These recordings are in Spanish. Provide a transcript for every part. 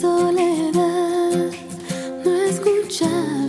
soledad no escuchar.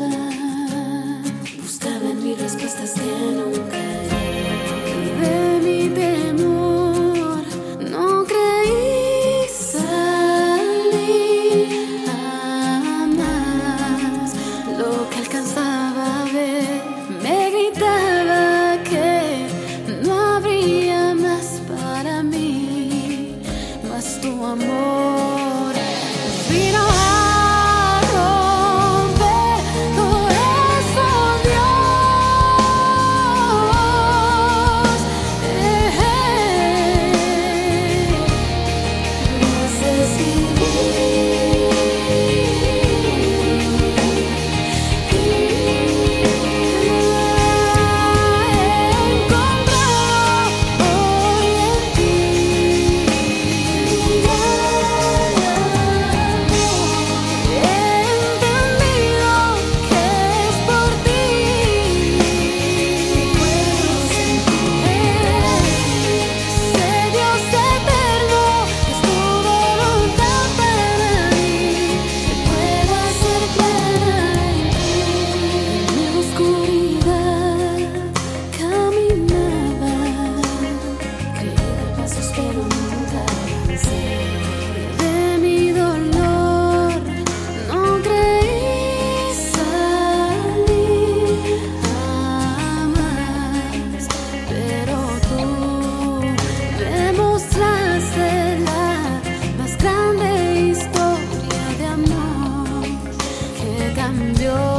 cambió.